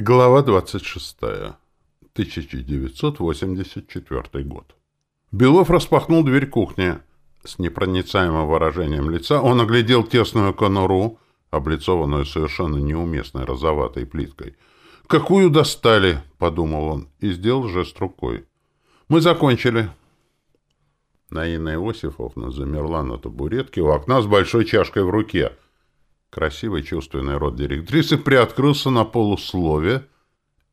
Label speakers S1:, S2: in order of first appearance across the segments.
S1: Глава 26. 1984 год. Белов распахнул дверь кухни. С непроницаемым выражением лица он оглядел тесную конуру, облицованную совершенно неуместной розоватой плиткой. «Какую достали?» — подумал он и сделал жест рукой. «Мы закончили». Наина Иосифовна замерла на табуретке у окна с большой чашкой в руке — Красивый чувственный рот директрисы приоткрылся на полуслове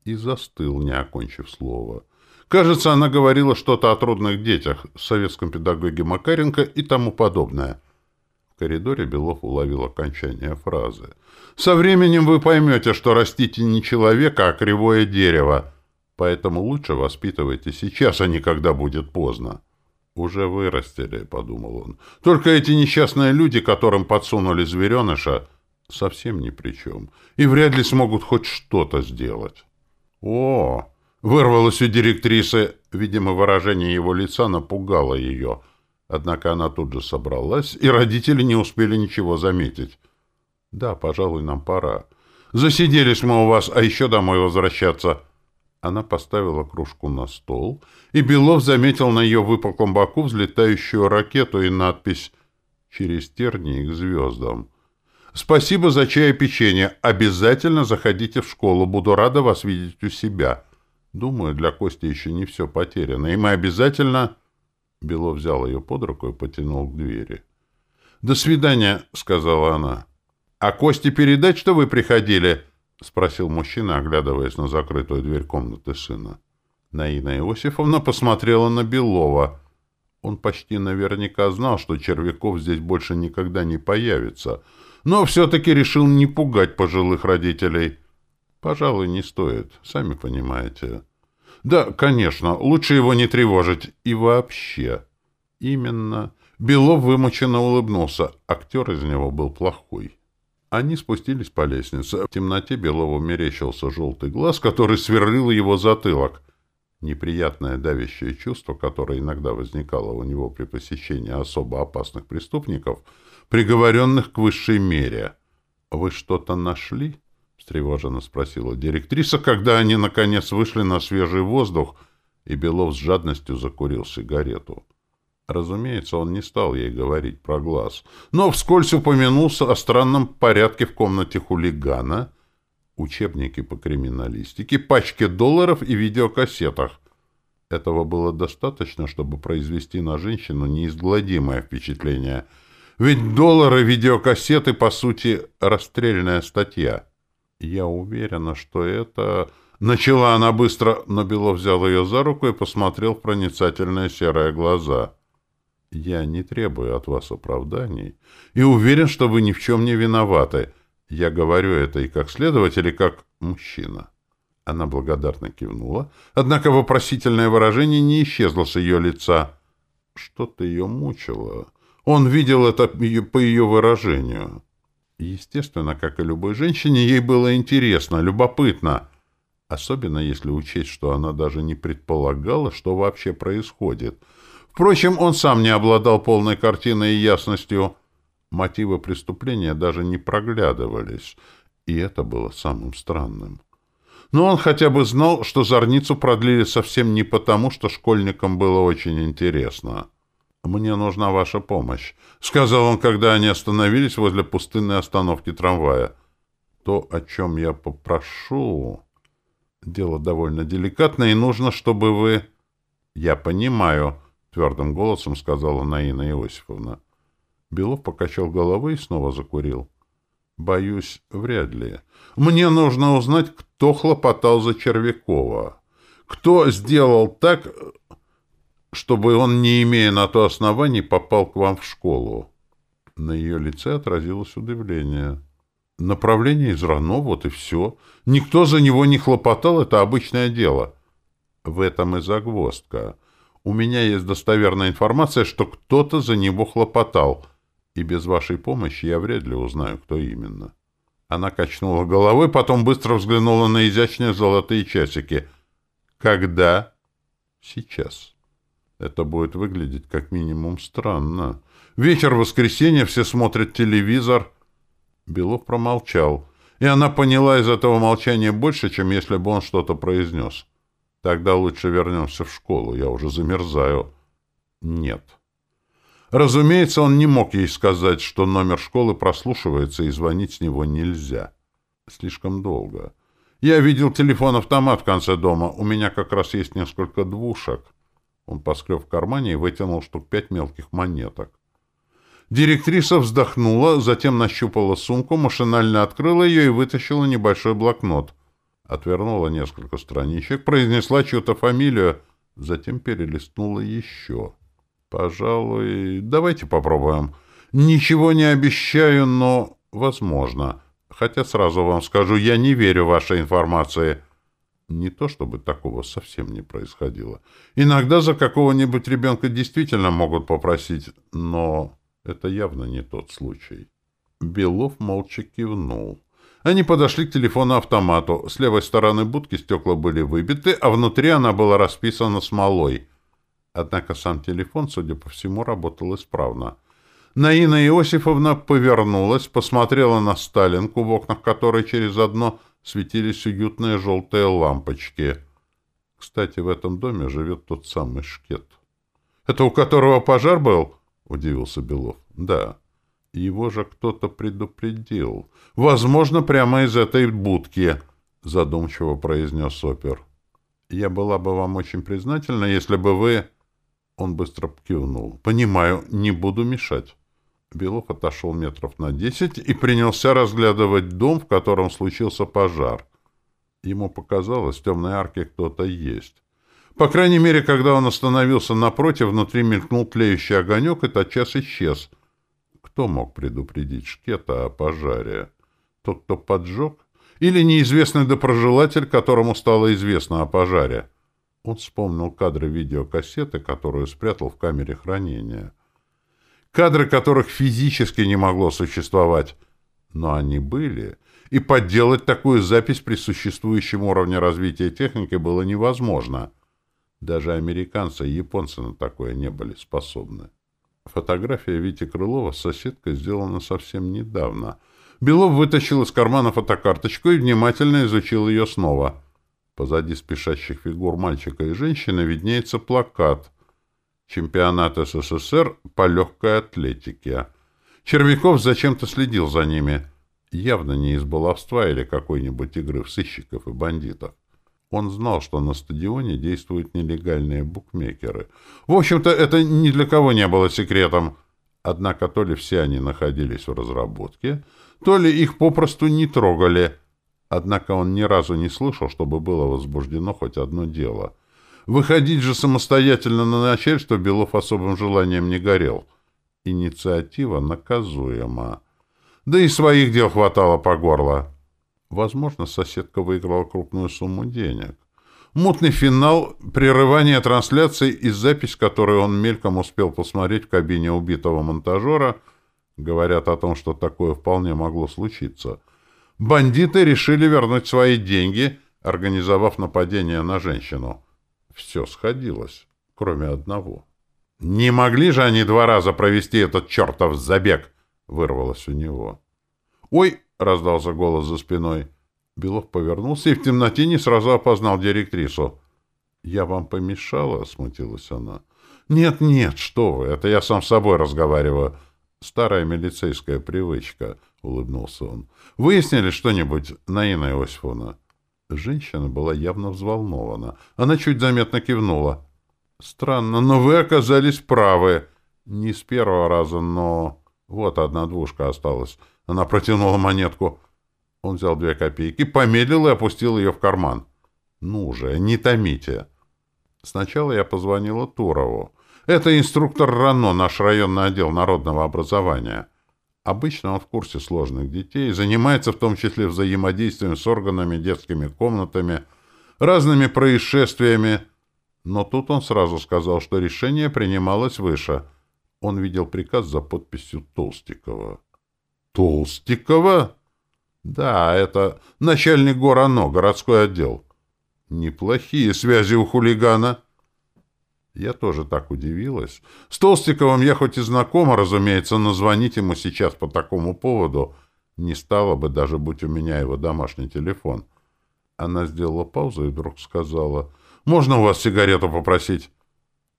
S1: и застыл, не окончив слова. Кажется, она говорила что-то о трудных детях, советском педагоге Макаренко и тому подобное. В коридоре Белов уловил окончание фразы. «Со временем вы поймете, что растите не человека, а кривое дерево, поэтому лучше воспитывайте сейчас, а не когда будет поздно». «Уже вырастили», — подумал он. «Только эти несчастные люди, которым подсунули звереныша, совсем ни при чем, и вряд ли смогут хоть что-то сделать». «О!» — вырвалось у директрисы. Видимо, выражение его лица напугало ее. Однако она тут же собралась, и родители не успели ничего заметить. «Да, пожалуй, нам пора. Засиделись мы у вас, а еще домой возвращаться». Она поставила кружку на стол, и Белов заметил на ее выпуклом боку взлетающую ракету и надпись «Через тернии к звездам». «Спасибо за чай и печенье. Обязательно заходите в школу. Буду рада вас видеть у себя. Думаю, для Кости еще не все потеряно, и мы обязательно...» Белов взял ее под руку и потянул к двери. «До свидания», — сказала она. «А Косте передать, что вы приходили?» — спросил мужчина, оглядываясь на закрытую дверь комнаты сына. Наина Иосифовна посмотрела на Белова. Он почти наверняка знал, что Червяков здесь больше никогда не появится, но все-таки решил не пугать пожилых родителей. Пожалуй, не стоит, сами понимаете. Да, конечно, лучше его не тревожить. И вообще. Именно. Белов вымученно улыбнулся. Актер из него был плохой. Они спустились по лестнице. В темноте Белову мерещился желтый глаз, который сверлил его затылок. Неприятное давящее чувство, которое иногда возникало у него при посещении особо опасных преступников, приговоренных к высшей мере. «Вы что-то нашли?» — встревоженно спросила директриса, когда они, наконец, вышли на свежий воздух, и Белов с жадностью закурил сигарету. Разумеется, он не стал ей говорить про глаз, но вскользь упомянулся о странном порядке в комнате хулигана, учебники по криминалистике, пачке долларов и видеокассетах. Этого было достаточно, чтобы произвести на женщину неизгладимое впечатление. Ведь доллары, видеокассеты, по сути, расстрельная статья. Я уверена, что это... Начала она быстро, но Белов взял ее за руку и посмотрел в проницательные серые глаза. Я не требую от вас оправданий и уверен, что вы ни в чем не виноваты. Я говорю это и как следователь, и как мужчина. Она благодарно кивнула, однако вопросительное выражение не исчезло с ее лица. Что-то ее мучило. Он видел это по ее выражению. Естественно, как и любой женщине, ей было интересно, любопытно. Особенно если учесть, что она даже не предполагала, что вообще происходит — Впрочем, он сам не обладал полной картиной и ясностью. Мотивы преступления даже не проглядывались, и это было самым странным. Но он хотя бы знал, что зорницу продлили совсем не потому, что школьникам было очень интересно. «Мне нужна ваша помощь», — сказал он, когда они остановились возле пустынной остановки трамвая. «То, о чем я попрошу...» «Дело довольно деликатное, и нужно, чтобы вы...» «Я понимаю», твердым голосом сказала Наина Иосифовна. Белов покачал головой и снова закурил. Боюсь, вряд ли. Мне нужно узнать, кто хлопотал за Червякова. Кто сделал так, чтобы он, не имея на то оснований, попал к вам в школу? На ее лице отразилось удивление. Направление из РАНО, вот и все. Никто за него не хлопотал, это обычное дело. В этом и загвоздка. У меня есть достоверная информация, что кто-то за него хлопотал, и без вашей помощи я вряд ли узнаю, кто именно. Она качнула головой, потом быстро взглянула на изящные золотые часики. Когда? Сейчас. Это будет выглядеть как минимум странно. Вечер воскресенья, все смотрят телевизор. Белов промолчал. и она поняла из этого молчания больше, чем если бы он что-то произнес. Тогда лучше вернемся в школу, я уже замерзаю. Нет. Разумеется, он не мог ей сказать, что номер школы прослушивается и звонить с него нельзя. Слишком долго. Я видел телефон-автомат в конце дома. У меня как раз есть несколько двушек. Он поскреб в кармане и вытянул штук пять мелких монеток. Директриса вздохнула, затем нащупала сумку, машинально открыла ее и вытащила небольшой блокнот. Отвернула несколько страничек, произнесла чью-то фамилию, затем перелистнула еще. «Пожалуй, давайте попробуем. Ничего не обещаю, но возможно. Хотя сразу вам скажу, я не верю вашей информации». Не то чтобы такого совсем не происходило. Иногда за какого-нибудь ребенка действительно могут попросить, но это явно не тот случай. Белов молча кивнул. Они подошли к телефону-автомату. С левой стороны будки стекла были выбиты, а внутри она была расписана смолой. Однако сам телефон, судя по всему, работал исправно. Наина Иосифовна повернулась, посмотрела на Сталинку, в окнах которой через одно светились уютные желтые лампочки. Кстати, в этом доме живет тот самый Шкет. — Это у которого пожар был? — удивился Белов. — Да. Его же кто-то предупредил. — Возможно, прямо из этой будки, — задумчиво произнес опер. — Я была бы вам очень признательна, если бы вы... Он быстро кивнул. — Понимаю, не буду мешать. Белов отошел метров на десять и принялся разглядывать дом, в котором случился пожар. Ему показалось, в темной арке кто-то есть. По крайней мере, когда он остановился напротив, внутри мелькнул тлеющий огонек и тотчас исчез. Кто мог предупредить Шкета о пожаре? Тот, кто поджег? Или неизвестный допрожелатель, которому стало известно о пожаре? Он вспомнил кадры видеокассеты, которую спрятал в камере хранения кадры которых физически не могло существовать. Но они были, и подделать такую запись при существующем уровне развития техники было невозможно. Даже американцы и японцы на такое не были способны. Фотография Вити Крылова с соседкой сделана совсем недавно. Белов вытащил из кармана фотокарточку и внимательно изучил ее снова. Позади спешащих фигур мальчика и женщины виднеется плакат — Чемпионат СССР по легкой атлетике. Червяков зачем-то следил за ними. Явно не из баловства или какой-нибудь игры в сыщиков и бандитов. Он знал, что на стадионе действуют нелегальные букмекеры. В общем-то, это ни для кого не было секретом. Однако то ли все они находились в разработке, то ли их попросту не трогали. Однако он ни разу не слышал, чтобы было возбуждено хоть одно дело — Выходить же самостоятельно на начальство Белов особым желанием не горел. Инициатива наказуема. Да и своих дел хватало по горло. Возможно, соседка выиграла крупную сумму денег. Мутный финал, прерывание трансляции и запись, которую он мельком успел посмотреть в кабине убитого монтажера, говорят о том, что такое вполне могло случиться. Бандиты решили вернуть свои деньги, организовав нападение на женщину. Все сходилось, кроме одного. «Не могли же они два раза провести этот чертов забег?» — вырвалось у него. «Ой!» — раздался голос за спиной. Белов повернулся и в темноте не сразу опознал директрису. «Я вам помешала?» — смутилась она. «Нет, нет, что вы, это я сам с собой разговариваю. Старая милицейская привычка», — улыбнулся он. «Выяснили что-нибудь, Наина Иосифовна?» Женщина была явно взволнована. Она чуть заметно кивнула. «Странно, но вы оказались правы. Не с первого раза, но... Вот одна двушка осталась». Она протянула монетку. Он взял две копейки, помедлил и опустил ее в карман. «Ну же, не томите». Сначала я позвонила Турову. Это инструктор РАНО, наш районный отдел народного образования. Обычно он в курсе сложных детей, занимается в том числе взаимодействием с органами, детскими комнатами, разными происшествиями. Но тут он сразу сказал, что решение принималось выше. Он видел приказ за подписью Толстикова. «Толстикова?» «Да, это начальник ГОРАНО, городской отдел». «Неплохие связи у хулигана». Я тоже так удивилась. С Толстиковым я хоть и знакома, разумеется, но звонить ему сейчас по такому поводу Не стало бы, даже будь у меня его домашний телефон. Она сделала паузу и вдруг сказала, «Можно у вас сигарету попросить?»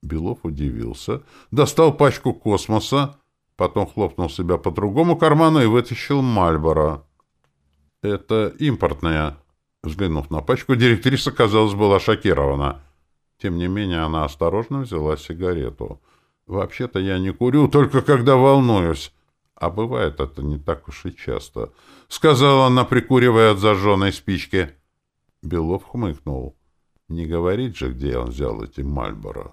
S1: Белов удивился, достал пачку космоса, потом хлопнул себя по другому карману и вытащил Мальборо. «Это импортная». Взглянув на пачку, директриса, казалось, была шокирована. Тем не менее, она осторожно взяла сигарету. «Вообще-то я не курю, только когда волнуюсь. А бывает это не так уж и часто», — сказала она, прикуривая от зажженной спички. Белов хмыкнул. «Не говорит же, где он взял эти Мальборо».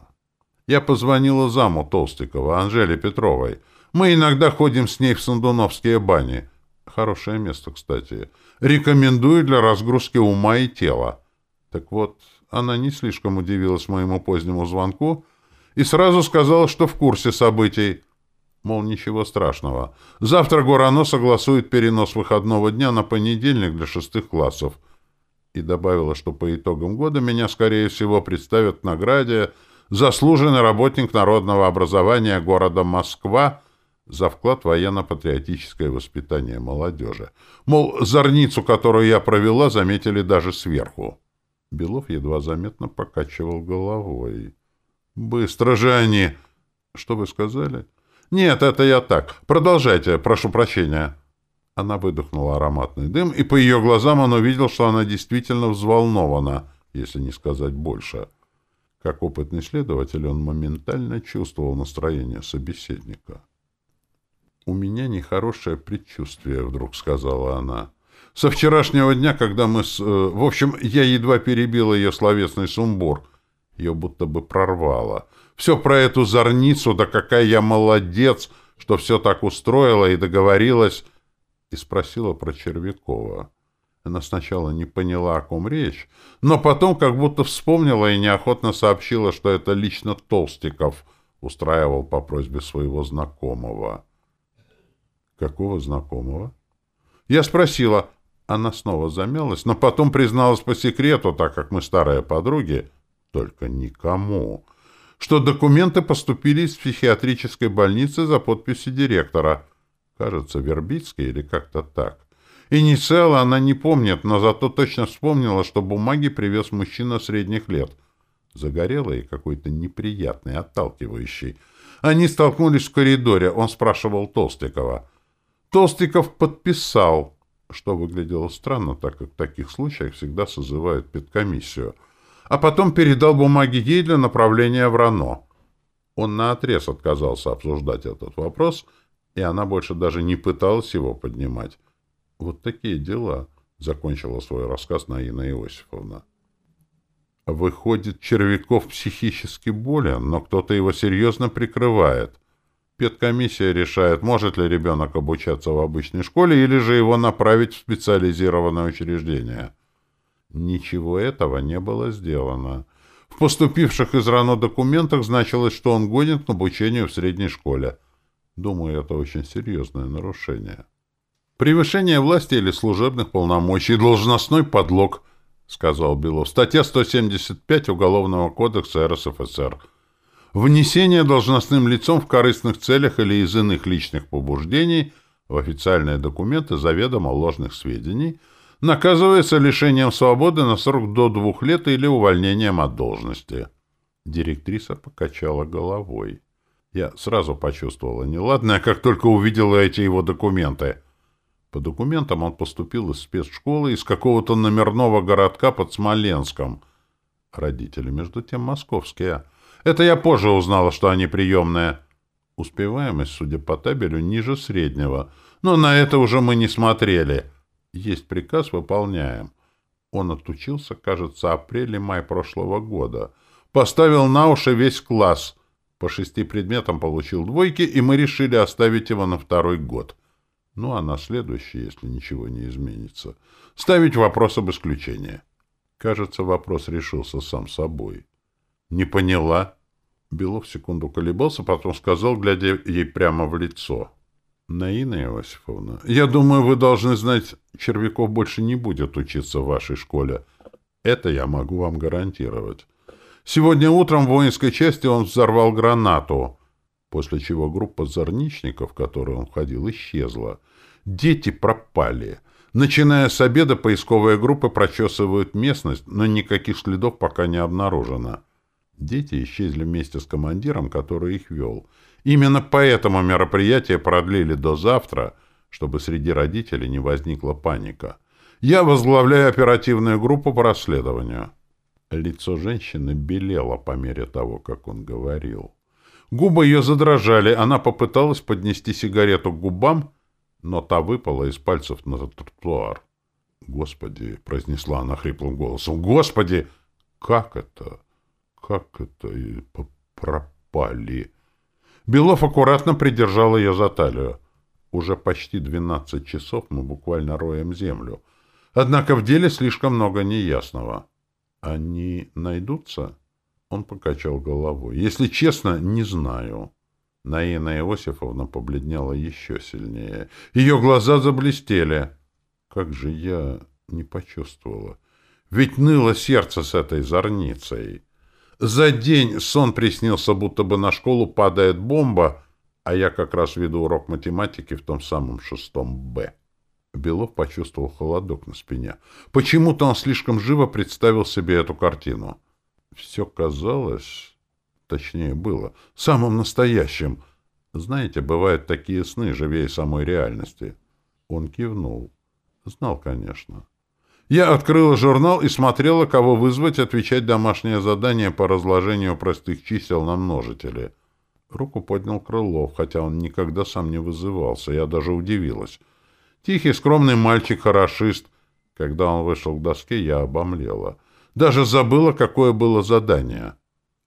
S1: Я позвонила заму Толстикова, Анжеле Петровой. Мы иногда ходим с ней в Сандуновские бани. Хорошее место, кстати. Рекомендую для разгрузки ума и тела. Так вот, она не слишком удивилась моему позднему звонку и сразу сказала, что в курсе событий. Мол, ничего страшного. Завтра Горано согласует перенос выходного дня на понедельник для шестых классов. И добавила, что по итогам года меня, скорее всего, представят в награде заслуженный работник народного образования города Москва за вклад в военно-патриотическое воспитание молодежи. Мол, зорницу, которую я провела, заметили даже сверху. Белов едва заметно покачивал головой. «Быстро же они!» «Что вы сказали?» «Нет, это я так. Продолжайте, прошу прощения». Она выдохнула ароматный дым, и по ее глазам он увидел, что она действительно взволнована, если не сказать больше. Как опытный следователь, он моментально чувствовал настроение собеседника. «У меня нехорошее предчувствие», — вдруг сказала она. «Со вчерашнего дня, когда мы с... Э, в общем, я едва перебила ее словесный сумбур. Ее будто бы прорвало. Все про эту зорницу, да какая я молодец, что все так устроила и договорилась...» И спросила про Червякова. Она сначала не поняла, о ком речь, но потом как будто вспомнила и неохотно сообщила, что это лично Толстиков устраивал по просьбе своего знакомого. Какого знакомого? Я спросила. Она снова замялась, но потом призналась по секрету, так как мы старые подруги, только никому, что документы поступили из психиатрической больницы за подписью директора. Кажется, Вербицкий или как-то так. Инициала она не помнит, но зато точно вспомнила, что бумаги привез мужчина средних лет. Загорелый и какой-то неприятный, отталкивающий. Они столкнулись в коридоре. Он спрашивал Толстикова. Толстиков подписал, что выглядело странно, так как в таких случаях всегда созывают педкомиссию, а потом передал бумаги ей для направления в РАНО. Он наотрез отказался обсуждать этот вопрос, и она больше даже не пыталась его поднимать. Вот такие дела, — закончила свой рассказ Наина Иосифовна. Выходит, Червяков психически болен, но кто-то его серьезно прикрывает. Педкомиссия решает, может ли ребенок обучаться в обычной школе или же его направить в специализированное учреждение. Ничего этого не было сделано. В поступивших из РАНО документах значилось, что он гонит к обучению в средней школе. Думаю, это очень серьезное нарушение. Превышение власти или служебных полномочий, должностной подлог, сказал Белов. Статья 175 Уголовного кодекса РСФСР – внесение должностным лицом в корыстных целях или из иных личных побуждений в официальные документы заведомо ложных сведений наказывается лишением свободы на срок до двух лет или увольнением от должности. Директриса покачала головой. Я сразу почувствовала неладное, как только увидела эти его документы. По документам он поступил из спецшколы из какого-то номерного городка под Смоленском. Родители, между тем, московские. Это я позже узнала, что они приемные. Успеваемость, судя по табелю, ниже среднего. Но на это уже мы не смотрели. Есть приказ, выполняем. Он отучился, кажется, апреле-май прошлого года. Поставил на уши весь класс. По шести предметам получил двойки, и мы решили оставить его на второй год. Ну, а на следующий, если ничего не изменится, ставить вопрос об исключении. Кажется, вопрос решился сам собой. «Не поняла». Белов секунду колебался, потом сказал, глядя ей прямо в лицо. «Наина Иосифовна, я думаю, вы должны знать, Червяков больше не будет учиться в вашей школе. Это я могу вам гарантировать. Сегодня утром в воинской части он взорвал гранату, после чего группа зорничников, в которую он входил, исчезла. Дети пропали. Начиная с обеда, поисковые группы прочесывают местность, но никаких следов пока не обнаружено. Дети исчезли вместе с командиром, который их вел. Именно поэтому мероприятие продлили до завтра, чтобы среди родителей не возникла паника. Я возглавляю оперативную группу по расследованию. Лицо женщины белело по мере того, как он говорил. Губы ее задрожали, она попыталась поднести сигарету к губам, но та выпала из пальцев на тротуар. «Господи!» — произнесла она хриплым голосом. «Господи! Как это? Как это? Пропали!» Белов аккуратно придержал ее за талию. Уже почти двенадцать часов мы буквально роем землю. Однако в деле слишком много неясного. Они найдутся? Он покачал головой. Если честно, не знаю. Наина Иосифовна побледнела еще сильнее. Ее глаза заблестели. Как же я не почувствовала. Ведь ныло сердце с этой зорницей. За день сон приснился, будто бы на школу падает бомба, а я как раз веду урок математики в том самом шестом «Б». Белов почувствовал холодок на спине. Почему-то он слишком живо представил себе эту картину. Все казалось, точнее было, самым настоящим. Знаете, бывают такие сны, живее самой реальности. Он кивнул. Знал, конечно. Я открыла журнал и смотрела, кого вызвать отвечать домашнее задание по разложению простых чисел на множители. Руку поднял Крылов, хотя он никогда сам не вызывался. Я даже удивилась. Тихий, скромный мальчик-хорошист. Когда он вышел к доске, я обомлела. Даже забыла, какое было задание.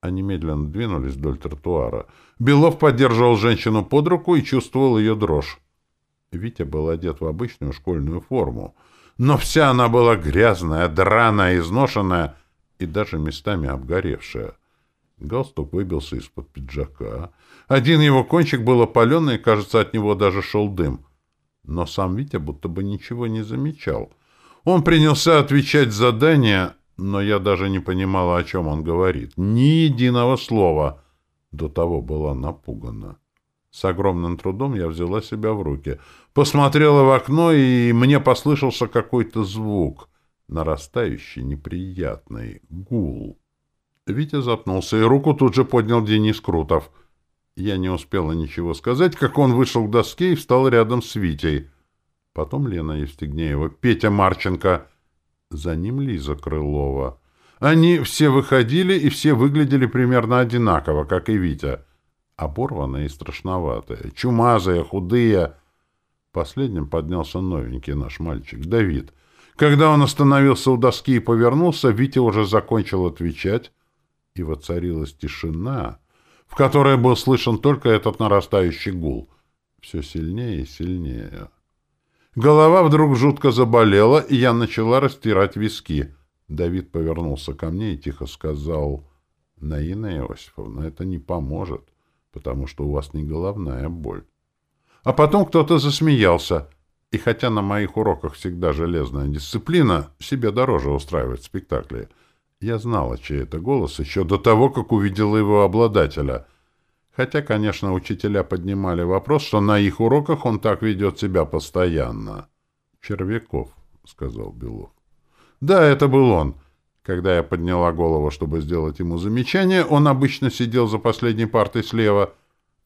S1: Они медленно двинулись вдоль тротуара. Белов поддерживал женщину под руку и чувствовал ее дрожь. Витя был одет в обычную школьную форму но вся она была грязная, драная, изношенная и даже местами обгоревшая. Галстук выбился из-под пиджака. Один его кончик был опаленный, и, кажется, от него даже шел дым. Но сам Витя будто бы ничего не замечал. Он принялся отвечать задания, но я даже не понимала, о чем он говорит. Ни единого слова. До того была напугана. С огромным трудом я взяла себя в руки. Посмотрела в окно, и мне послышался какой-то звук. Нарастающий, неприятный. Гул. Витя запнулся, и руку тут же поднял Денис Крутов. Я не успела ничего сказать, как он вышел к доске и встал рядом с Витей. Потом Лена Евстигнеева, Петя Марченко. За ним Лиза Крылова. Они все выходили, и все выглядели примерно одинаково, как и Витя оборванные и страшноватые, чумазые, худые. Последним поднялся новенький наш мальчик, Давид. Когда он остановился у доски и повернулся, Витя уже закончил отвечать, и воцарилась тишина, в которой был слышен только этот нарастающий гул. Все сильнее и сильнее. Голова вдруг жутко заболела, и я начала растирать виски. Давид повернулся ко мне и тихо сказал, «Наина Иосифовна, это не поможет потому что у вас не головная боль. А потом кто-то засмеялся. И хотя на моих уроках всегда железная дисциплина, себе дороже устраивать спектакли, я знала, чей это голос еще до того, как увидела его обладателя. Хотя, конечно, учителя поднимали вопрос, что на их уроках он так ведет себя постоянно. «Червяков», — сказал Белов. «Да, это был он». Когда я подняла голову, чтобы сделать ему замечание, он обычно сидел за последней партой слева.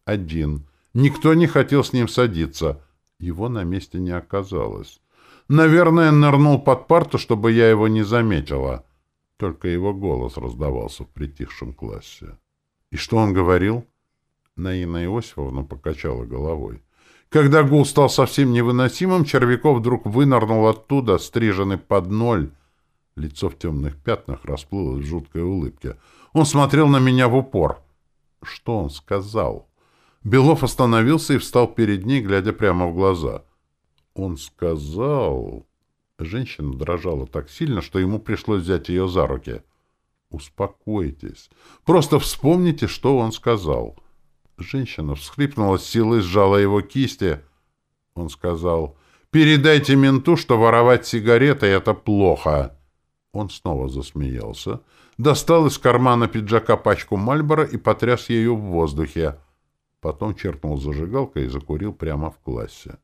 S1: Один. Никто не хотел с ним садиться. Его на месте не оказалось. Наверное, нырнул под парту, чтобы я его не заметила. Только его голос раздавался в притихшем классе. И что он говорил? Наина Иосифовна покачала головой. Когда гул стал совсем невыносимым, Червяков вдруг вынырнул оттуда, стриженный под ноль, Лицо в темных пятнах расплылось в жуткой улыбке. Он смотрел на меня в упор. Что он сказал? Белов остановился и встал перед ней, глядя прямо в глаза. Он сказал... Женщина дрожала так сильно, что ему пришлось взять ее за руки. «Успокойтесь. Просто вспомните, что он сказал». Женщина всхлипнула силой, сжала его кисти. Он сказал, «Передайте менту, что воровать сигареты — это плохо». Он снова засмеялся, достал из кармана пиджака пачку Мальбора и потряс ею в воздухе. Потом черкнул зажигалкой и закурил прямо в классе.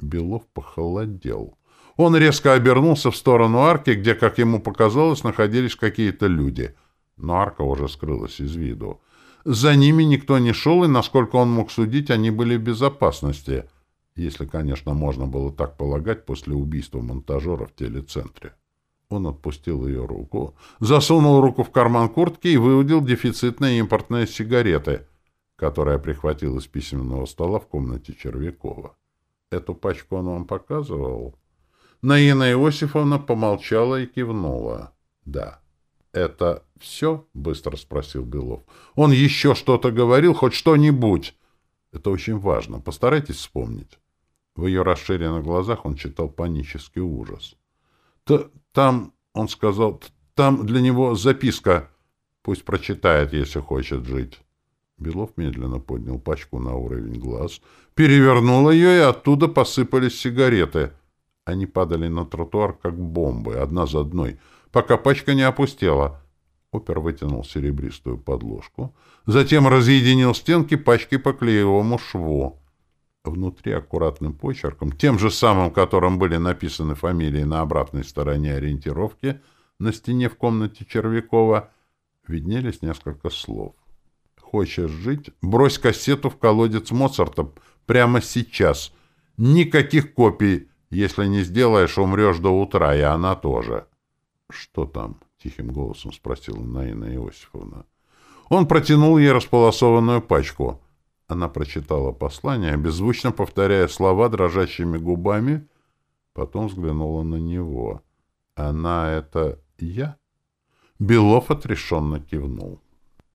S1: Белов похолодел. Он резко обернулся в сторону арки, где, как ему показалось, находились какие-то люди. Но арка уже скрылась из виду. За ними никто не шел, и, насколько он мог судить, они были в безопасности. Если, конечно, можно было так полагать после убийства монтажера в телецентре. Он отпустил ее руку, засунул руку в карман куртки и выудил дефицитные импортные сигареты, которые прихватил из письменного стола в комнате Червякова. Эту пачку он вам показывал? Наина Иосифовна помолчала и кивнула. Да. Это все? Быстро спросил Белов. Он еще что-то говорил, хоть что-нибудь? Это очень важно. Постарайтесь вспомнить. В ее расширенных глазах он читал панический ужас. Там, он сказал, там для него записка. Пусть прочитает, если хочет жить. Белов медленно поднял пачку на уровень глаз, перевернул ее, и оттуда посыпались сигареты. Они падали на тротуар, как бомбы, одна за одной, пока пачка не опустела. Опер вытянул серебристую подложку, затем разъединил стенки пачки по клеевому шву. Внутри аккуратным почерком, тем же самым, которым были написаны фамилии на обратной стороне ориентировки, на стене в комнате Червякова, виднелись несколько слов. Хочешь жить? Брось кассету в колодец Моцарта прямо сейчас. Никаких копий. Если не сделаешь, умрешь до утра, и она тоже. — Что там? — тихим голосом спросила Наина Иосифовна. Он протянул ей располосованную пачку. Она прочитала послание, беззвучно повторяя слова дрожащими губами, потом взглянула на него. — Она — это я? Белов отрешенно кивнул.